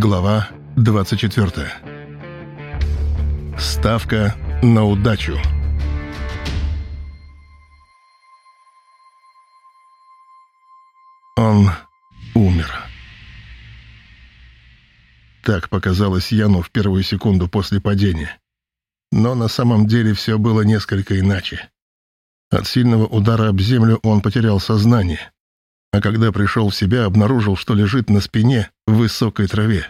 Глава 24. Ставка на удачу. Он умер. Так показалось Яну в первую секунду после падения. Но на самом деле все было несколько иначе. От сильного удара об землю он потерял сознание, а когда пришел в себя, обнаружил, что лежит на спине в высокой траве.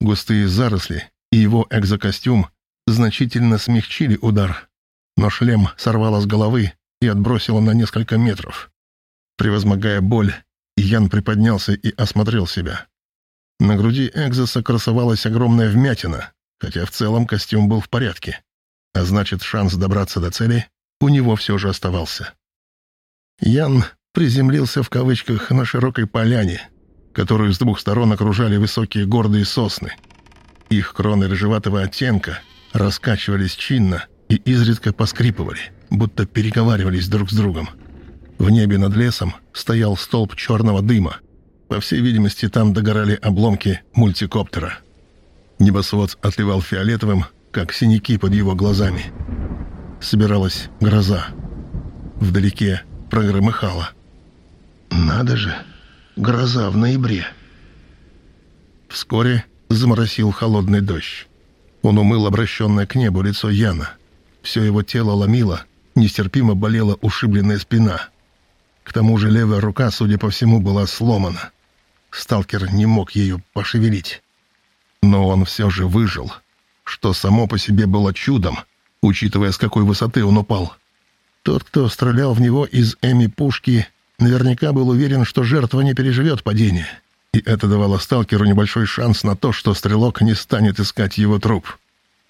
Густые заросли и его экзокостюм значительно смягчили удар, но шлем сорвало с головы и отбросило на несколько метров. Превозмогая боль, Ян приподнялся и осмотрел себя. На груди Экзоса красовалась огромная вмятина, хотя в целом костюм был в порядке, а значит, шанс добраться до цели у него все же оставался. Ян приземлился в кавычках на широкой поляне, которую с двух сторон окружали высокие гордые сосны. Их кроны рыжеватого оттенка раскачивались чинно и изредка поскрипывали, будто переговаривались друг с другом. В небе над лесом стоял столб черного дыма. По всей видимости, там догорали обломки мультикоптера. Небосвод отливал фиолетовым, как синяки под его глазами. Собиралась гроза. Вдалеке прогромыхало. «Надо же! Гроза в ноябре!» Вскоре заморосил холодный дождь. Он умыл обращенное к небу лицо Яна. Все его тело ломило, нестерпимо болела ушибленная спина. К тому же левая рука, судя по всему, была сломана. Сталкер не мог ее пошевелить. Но он все же выжил, что само по себе было чудом, учитывая, с какой высоты он упал. Тот, кто стрелял в него из Эми-пушки, наверняка был уверен, что жертва не переживет падение. И это давало сталкеру небольшой шанс на то, что стрелок не станет искать его труп.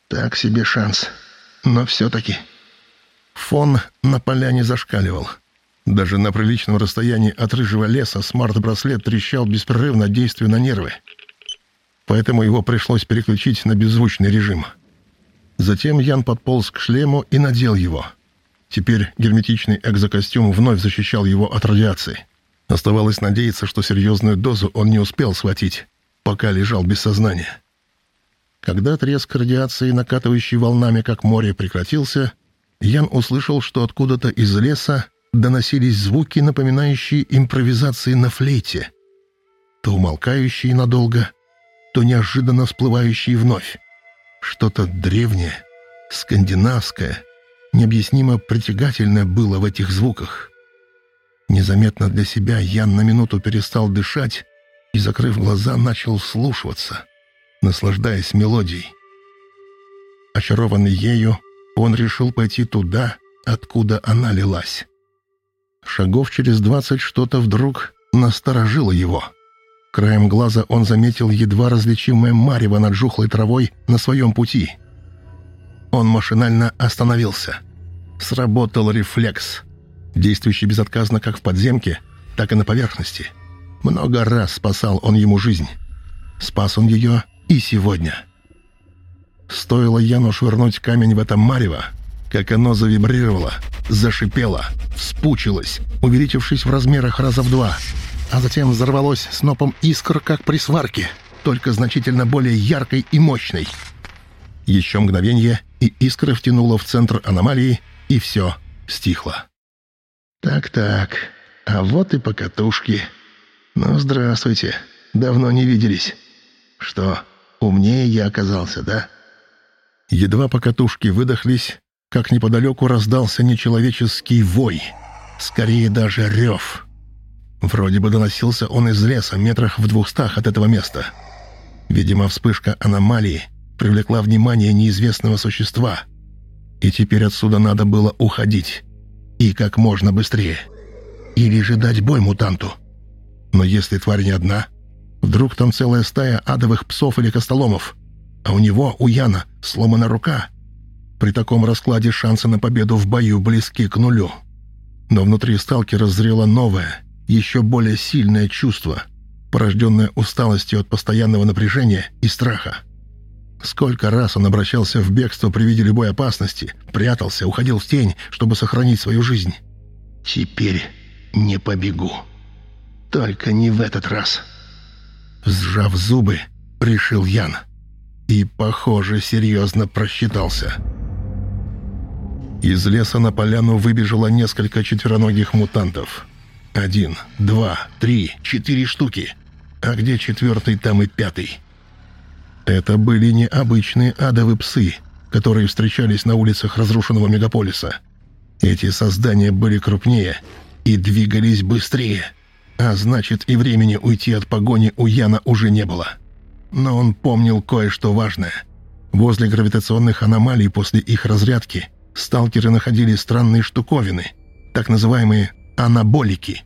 Так себе шанс. Но все-таки... Фон на поляне зашкаливал. Даже на приличном расстоянии от рыжего леса смарт-браслет трещал беспрерывно, действуя на нервы. Поэтому его пришлось переключить на беззвучный режим. Затем Ян подполз к шлему и надел его — Теперь герметичный экзокостюм вновь защищал его от радиации. Оставалось надеяться, что серьезную дозу он не успел схватить, пока лежал без сознания. Когда треск радиации, накатывающий волнами, как море, прекратился, Ян услышал, что откуда-то из леса доносились звуки, напоминающие импровизации на флейте. То умолкающие надолго, то неожиданно всплывающие вновь. Что-то древнее, скандинавское — Необъяснимо притягательное было в этих звуках. Незаметно для себя Ян на минуту перестал дышать и, закрыв глаза, начал слушаться, наслаждаясь мелодией. Очарованный ею, он решил пойти туда, откуда она лилась. Шагов через двадцать что-то вдруг насторожило его. Краем глаза он заметил едва различимое марево над жухлой травой на своем пути — он машинально остановился. Сработал рефлекс, действующий безотказно как в подземке, так и на поверхности. Много раз спасал он ему жизнь. Спас он ее и сегодня. Стоило Яну швырнуть камень в это марево, как оно завибрировало, зашипело, вспучилось, увеличившись в размерах раза в два, а затем взорвалось снопом искр, как при сварке, только значительно более яркой и мощной. Еще мгновение, и искра втянула в центр аномалии, и все стихло. «Так-так, а вот и покатушки. Ну, здравствуйте, давно не виделись. Что, умнее я оказался, да?» Едва покатушки выдохлись, как неподалеку раздался нечеловеческий вой, скорее даже рев. Вроде бы доносился он из леса, метрах в двухстах от этого места. Видимо, вспышка аномалии — привлекла внимание неизвестного существа. И теперь отсюда надо было уходить. И как можно быстрее. Или же дать бой мутанту. Но если тварь не одна, вдруг там целая стая адовых псов или костоломов, а у него, у Яна, сломана рука. При таком раскладе шансы на победу в бою близки к нулю. Но внутри сталкера зрело новое, еще более сильное чувство, порожденное усталостью от постоянного напряжения и страха. Сколько раз он обращался в бегство при виде любой опасности, прятался, уходил в тень, чтобы сохранить свою жизнь. «Теперь не побегу. Только не в этот раз». Сжав зубы, — решил Ян. И, похоже, серьезно просчитался. Из леса на поляну выбежало несколько четвероногих мутантов. Один, два, три, четыре штуки. А где четвертый, там и пятый. Это были необычные адовые псы, которые встречались на улицах разрушенного мегаполиса. Эти создания были крупнее и двигались быстрее. А значит, и времени уйти от погони у Яна уже не было. Но он помнил кое-что важное. Возле гравитационных аномалий после их разрядки сталкеры находили странные штуковины, так называемые анаболики.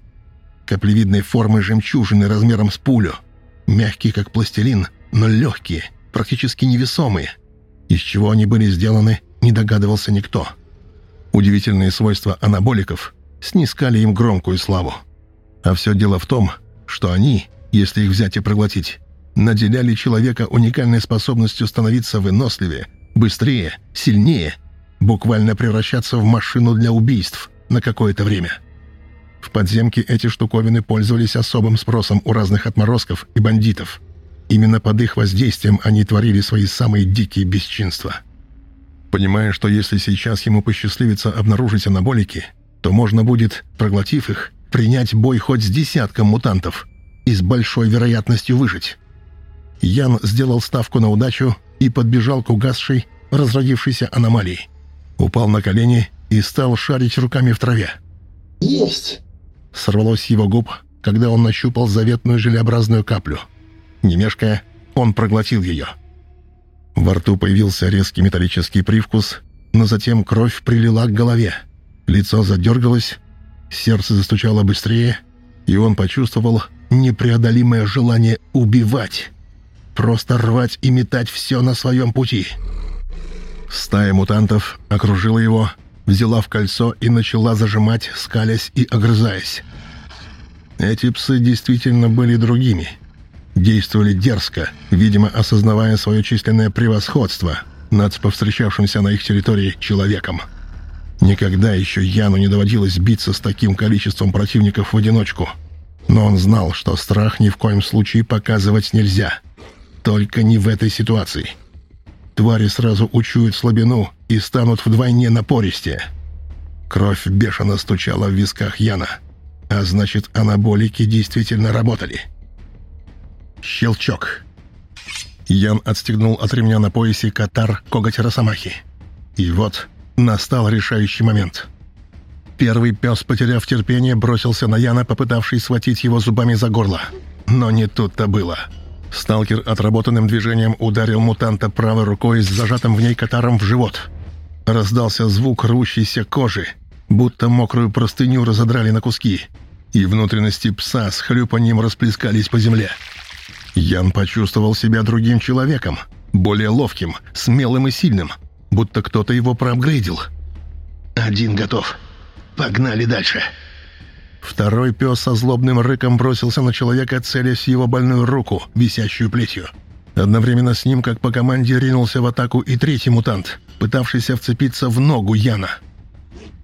Каплевидной формы жемчужины размером с пулю. Мягкие, как пластилин, но легкие, практически невесомые. Из чего они были сделаны, не догадывался никто. Удивительные свойства анаболиков снискали им громкую славу. А все дело в том, что они, если их взять и проглотить, наделяли человека уникальной способностью становиться выносливее, быстрее, сильнее, буквально превращаться в машину для убийств на какое-то время. В подземке эти штуковины пользовались особым спросом у разных отморозков и бандитов. Именно под их воздействием они творили свои самые дикие бесчинства. Понимая, что если сейчас ему посчастливится обнаружить анаболики, то можно будет, проглотив их, принять бой хоть с десятком мутантов и с большой вероятностью выжить. Ян сделал ставку на удачу и подбежал к угасшей, разродившейся аномалии. Упал на колени и стал шарить руками в траве. «Есть!» Сорвалось с его губ, когда он нащупал заветную желеобразную каплю. Не мешкая, он проглотил ее. Во рту появился резкий металлический привкус, но затем кровь прилила к голове. Лицо задергалось, сердце застучало быстрее, и он почувствовал непреодолимое желание убивать. Просто рвать и метать все на своем пути. Стая мутантов окружила его, взяла в кольцо и начала зажимать, скалясь и огрызаясь. Эти псы действительно были другими. Действовали дерзко, видимо, осознавая свое численное превосходство над повстречавшимся на их территории человеком. Никогда еще Яну не доводилось биться с таким количеством противников в одиночку. Но он знал, что страх ни в коем случае показывать нельзя — только не в этой ситуации. Твари сразу учуют слабину и станут вдвойне напористее. Кровь бешено стучала в висках Яна. А значит, анаболики действительно работали. Щелчок. Ян отстегнул от ремня на поясе катар коготь Росомахи. И вот настал решающий момент. Первый пес, потеряв терпение, бросился на Яна, попытавшись схватить его зубами за горло. Но не тут-то было. — Сталкер отработанным движением ударил мутанта правой рукой с зажатым в ней катаром в живот. Раздался звук рвущейся кожи, будто мокрую простыню разодрали на куски, и внутренности пса с хлюпаньем расплескались по земле. Ян почувствовал себя другим человеком, более ловким, смелым и сильным, будто кто-то его проапгрейдил. «Один готов. Погнали дальше!» Второй пес со злобным рыком бросился на человека, целясь в его больную руку, висящую плетью. Одновременно с ним, как по команде, ринулся в атаку и третий мутант, пытавшийся вцепиться в ногу Яна.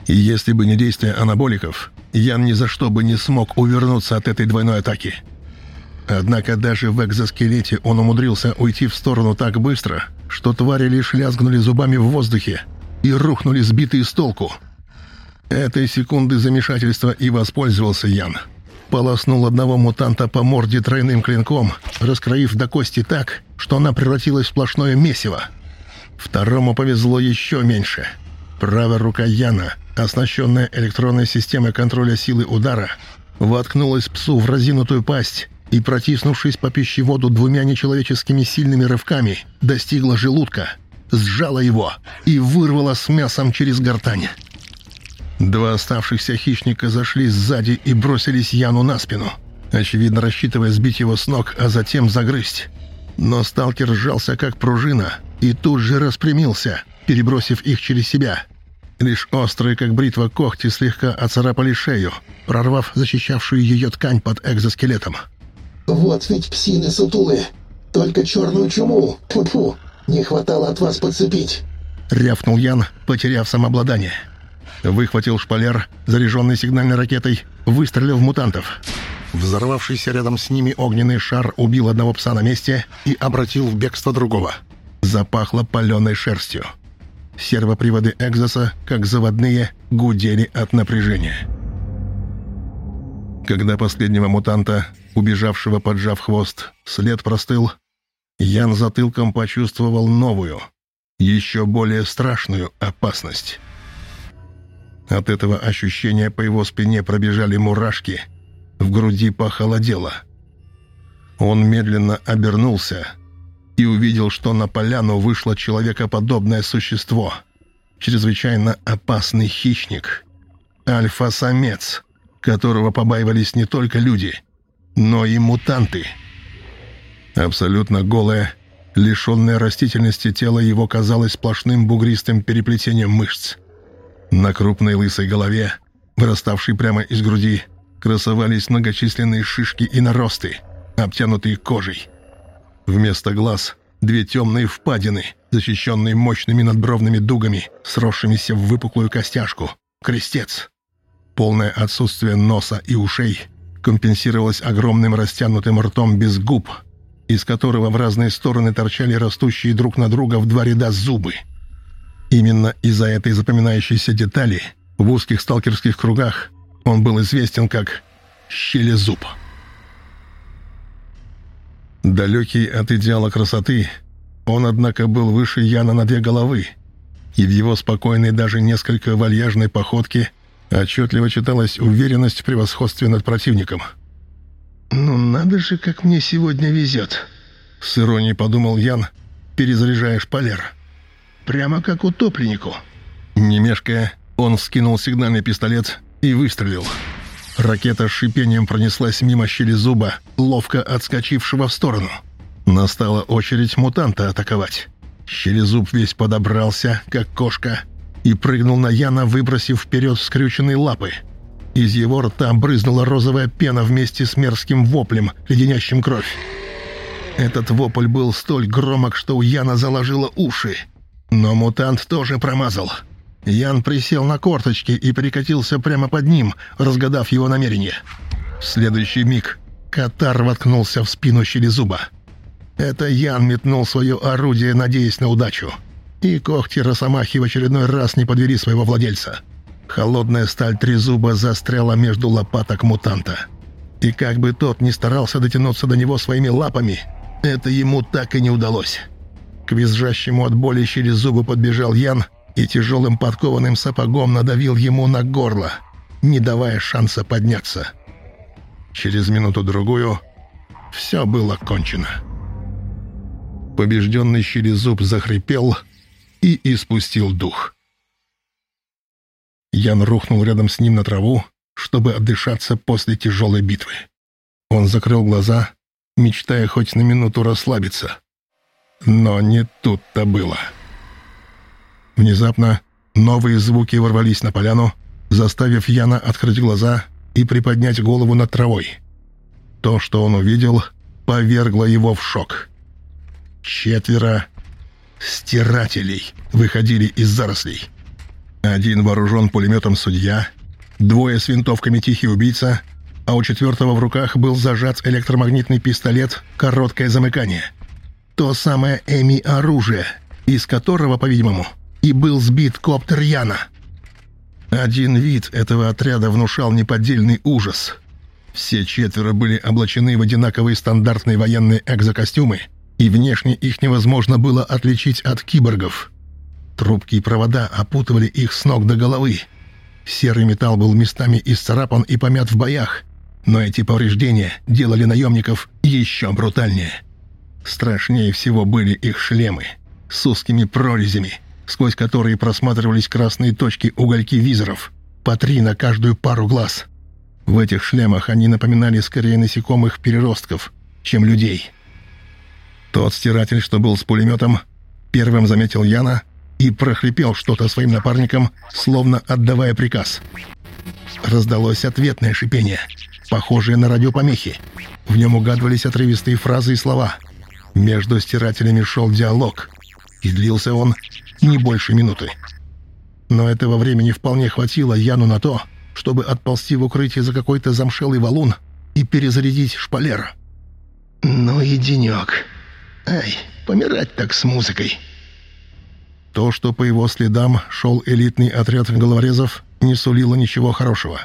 И если бы не действия анаболиков, Ян ни за что бы не смог увернуться от этой двойной атаки. Однако даже в экзоскелете он умудрился уйти в сторону так быстро, что твари лишь лязгнули зубами в воздухе и рухнули сбитые с толку – Этой секунды замешательства и воспользовался Ян. Полоснул одного мутанта по морде тройным клинком, раскроив до кости так, что она превратилась в сплошное месиво. Второму повезло еще меньше. Правая рука Яна, оснащенная электронной системой контроля силы удара, воткнулась псу в разинутую пасть и, протиснувшись по пищеводу двумя нечеловеческими сильными рывками, достигла желудка, сжала его и вырвала с мясом через гортань. Два оставшихся хищника зашли сзади и бросились Яну на спину, очевидно рассчитывая сбить его с ног, а затем загрызть. Но сталкер сжался как пружина и тут же распрямился, перебросив их через себя. Лишь острые, как бритва, когти слегка оцарапали шею, прорвав защищавшую ее ткань под экзоскелетом. «Вот ведь псины сутулые! Только черную чуму! Фу-фу! Не хватало от вас подцепить!» — рявкнул Ян, потеряв самообладание. Выхватил шпалер, заряженный сигнальной ракетой, выстрелил в мутантов. Взорвавшийся рядом с ними огненный шар убил одного пса на месте и обратил в бегство другого. Запахло паленой шерстью. Сервоприводы Экзоса, как заводные, гудели от напряжения. Когда последнего мутанта, убежавшего поджав хвост, след простыл, Ян затылком почувствовал новую, еще более страшную опасность. От этого ощущения по его спине пробежали мурашки, в груди похолодело. Он медленно обернулся и увидел, что на поляну вышло человекоподобное существо, чрезвычайно опасный хищник, альфа-самец, которого побаивались не только люди, но и мутанты. Абсолютно голое, лишенное растительности тело его казалось сплошным бугристым переплетением мышц – на крупной лысой голове, выраставшей прямо из груди, красовались многочисленные шишки и наросты, обтянутые кожей. Вместо глаз — две темные впадины, защищенные мощными надбровными дугами, сросшимися в выпуклую костяшку. Крестец. Полное отсутствие носа и ушей компенсировалось огромным растянутым ртом без губ, из которого в разные стороны торчали растущие друг на друга в два ряда зубы — Именно из-за этой запоминающейся детали в узких сталкерских кругах он был известен как «щелезуб». Далекий от идеала красоты, он, однако, был выше Яна на две головы, и в его спокойной, даже несколько вальяжной походке отчетливо читалась уверенность в превосходстве над противником. «Ну надо же, как мне сегодня везет!» — с иронией подумал Ян, перезаряжая шпалер. Прямо как утопленнику. Не мешкая, он вскинул сигнальный пистолет и выстрелил. Ракета с шипением пронеслась мимо щели зуба, ловко отскочившего в сторону. Настала очередь мутанта атаковать. Щелезуб весь подобрался, как кошка, и прыгнул на Яна, выбросив вперед скрюченные лапы. Из его рта брызнула розовая пена вместе с мерзким воплем, леденящим кровь. Этот вопль был столь громок, что у Яна заложило уши — но мутант тоже промазал. Ян присел на корточки и перекатился прямо под ним, разгадав его намерение. В следующий миг Катар воткнулся в спину щелезуба. Это Ян метнул свое орудие, надеясь на удачу. И когти Росомахи в очередной раз не подвели своего владельца. Холодная сталь трезуба застряла между лопаток мутанта. И как бы тот ни старался дотянуться до него своими лапами, это ему так и не удалось. К визжащему от боли через зубы подбежал Ян и тяжелым подкованным сапогом надавил ему на горло, не давая шанса подняться. Через минуту-другую все было кончено. Побежденный щелезуб захрипел и испустил дух. Ян рухнул рядом с ним на траву, чтобы отдышаться после тяжелой битвы. Он закрыл глаза, мечтая хоть на минуту расслабиться. Но не тут-то было. Внезапно новые звуки ворвались на поляну, заставив Яна открыть глаза и приподнять голову над травой. То, что он увидел, повергло его в шок. Четверо стирателей выходили из зарослей. Один вооружен пулеметом судья, двое с винтовками тихий убийца, а у четвертого в руках был зажат электромагнитный пистолет «Короткое замыкание». То самое Эми-оружие, из которого, по-видимому, и был сбит коптер Яна. Один вид этого отряда внушал неподдельный ужас. Все четверо были облачены в одинаковые стандартные военные экзокостюмы, и внешне их невозможно было отличить от киборгов. Трубки и провода опутывали их с ног до головы. Серый металл был местами исцарапан и помят в боях, но эти повреждения делали наемников еще брутальнее. Страшнее всего были их шлемы с узкими прорезями, сквозь которые просматривались красные точки угольки визоров, по три на каждую пару глаз. В этих шлемах они напоминали скорее насекомых переростков, чем людей. Тот стиратель, что был с пулеметом, первым заметил Яна и прохрипел что-то своим напарникам, словно отдавая приказ. Раздалось ответное шипение, похожее на радиопомехи. В нем угадывались отрывистые фразы и слова — между стирателями шел диалог, и длился он не больше минуты. Но этого времени вполне хватило Яну на то, чтобы отползти в укрытие за какой-то замшелый валун и перезарядить шпалер. «Ну и денек. Ай, помирать так с музыкой». То, что по его следам шел элитный отряд головорезов, не сулило ничего хорошего.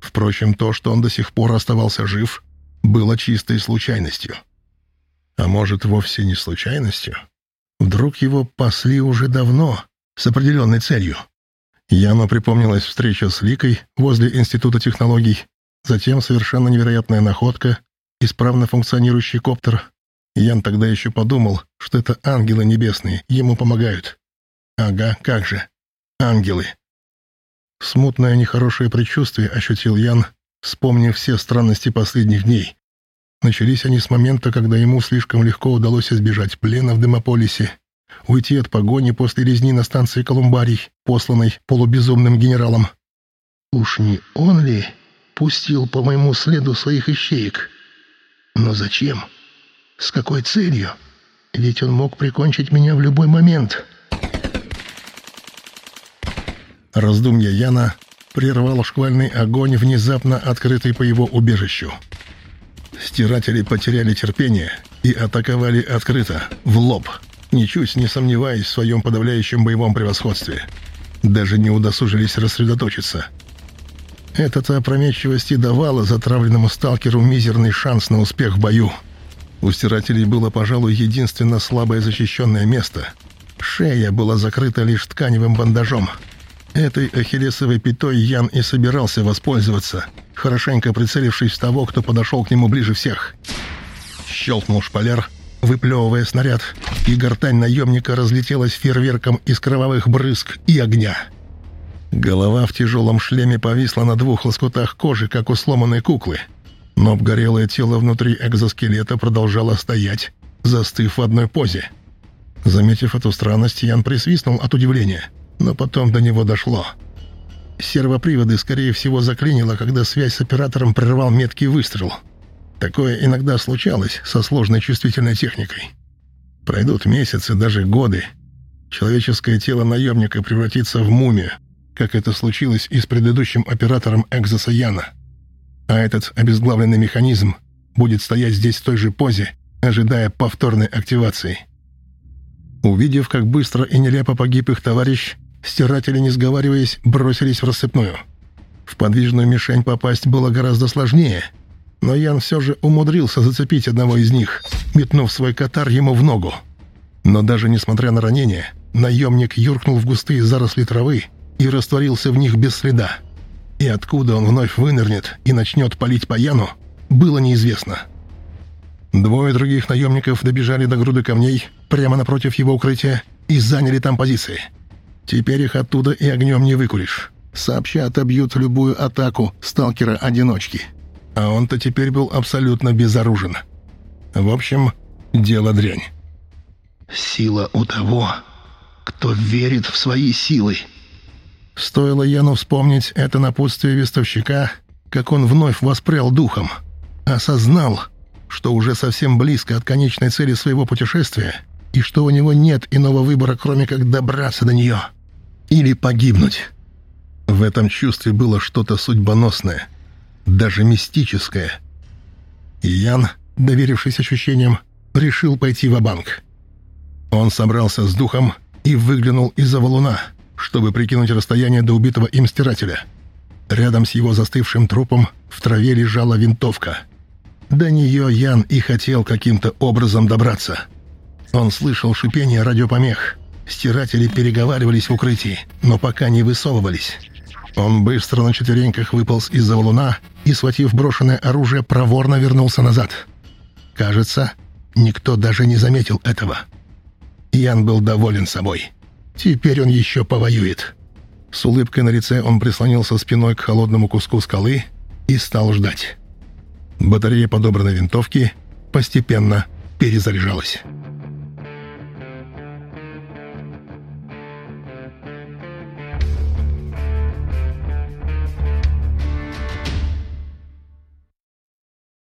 Впрочем, то, что он до сих пор оставался жив, было чистой случайностью. А может, вовсе не случайностью? Вдруг его пасли уже давно, с определенной целью. Яну припомнилась встреча с Ликой возле Института технологий, затем совершенно невероятная находка, исправно функционирующий коптер. Ян тогда еще подумал, что это ангелы небесные, ему помогают. Ага, как же. Ангелы. Смутное нехорошее предчувствие ощутил Ян, вспомнив все странности последних дней. Начались они с момента, когда ему слишком легко удалось избежать плена в Демополисе, уйти от погони после резни на станции Колумбарий, посланной полубезумным генералом. «Уж не он ли пустил по моему следу своих ищеек? Но зачем? С какой целью? Ведь он мог прикончить меня в любой момент». Раздумья Яна прервал шквальный огонь, внезапно открытый по его убежищу. Стиратели потеряли терпение и атаковали открыто, в лоб, ничуть не сомневаясь в своем подавляющем боевом превосходстве. Даже не удосужились рассредоточиться. Эта-то опрометчивость и давала затравленному сталкеру мизерный шанс на успех в бою. У стирателей было, пожалуй, единственно слабое защищенное место. Шея была закрыта лишь тканевым бандажом — Этой ахиллесовой пятой Ян и собирался воспользоваться, хорошенько прицелившись в того, кто подошел к нему ближе всех. Щелкнул шпалер, выплевывая снаряд, и гортань наемника разлетелась фейерверком из кровавых брызг и огня. Голова в тяжелом шлеме повисла на двух лоскутах кожи, как у сломанной куклы, но обгорелое тело внутри экзоскелета продолжало стоять, застыв в одной позе. Заметив эту странность, Ян присвистнул от удивления — но потом до него дошло. Сервоприводы, скорее всего, заклинило, когда связь с оператором прервал меткий выстрел. Такое иногда случалось со сложной чувствительной техникой. Пройдут месяцы, даже годы. Человеческое тело наемника превратится в мумию, как это случилось и с предыдущим оператором Экзоса Яна. А этот обезглавленный механизм будет стоять здесь в той же позе, ожидая повторной активации. Увидев, как быстро и нелепо погиб их товарищ, Стиратели, не сговариваясь, бросились в рассыпную. В подвижную мишень попасть было гораздо сложнее, но Ян все же умудрился зацепить одного из них, метнув свой катар ему в ногу. Но даже несмотря на ранение, наемник юркнул в густые заросли травы и растворился в них без следа. И откуда он вновь вынырнет и начнет палить по Яну, было неизвестно. Двое других наемников добежали до груды камней прямо напротив его укрытия и заняли там позиции — Теперь их оттуда и огнем не выкуришь. Сообща отобьют любую атаку сталкера-одиночки. А он-то теперь был абсолютно безоружен. В общем, дело дрянь. «Сила у того, кто верит в свои силы». Стоило Яну вспомнить это напутствие вестовщика, как он вновь воспрял духом. Осознал, что уже совсем близко от конечной цели своего путешествия и что у него нет иного выбора, кроме как добраться до нее или погибнуть. В этом чувстве было что-то судьбоносное, даже мистическое. Ян, доверившись ощущениям, решил пойти в банк Он собрался с духом и выглянул из-за валуна, чтобы прикинуть расстояние до убитого им стирателя. Рядом с его застывшим трупом в траве лежала винтовка. До нее Ян и хотел каким-то образом добраться. Он слышал шипение радиопомех — Стиратели переговаривались в укрытии, но пока не высовывались. Он быстро на четвереньках выполз из-за валуна и, схватив брошенное оружие, проворно вернулся назад. Кажется, никто даже не заметил этого. Ян был доволен собой. Теперь он еще повоюет. С улыбкой на лице он прислонился спиной к холодному куску скалы и стал ждать. Батарея подобранной винтовки постепенно перезаряжалась.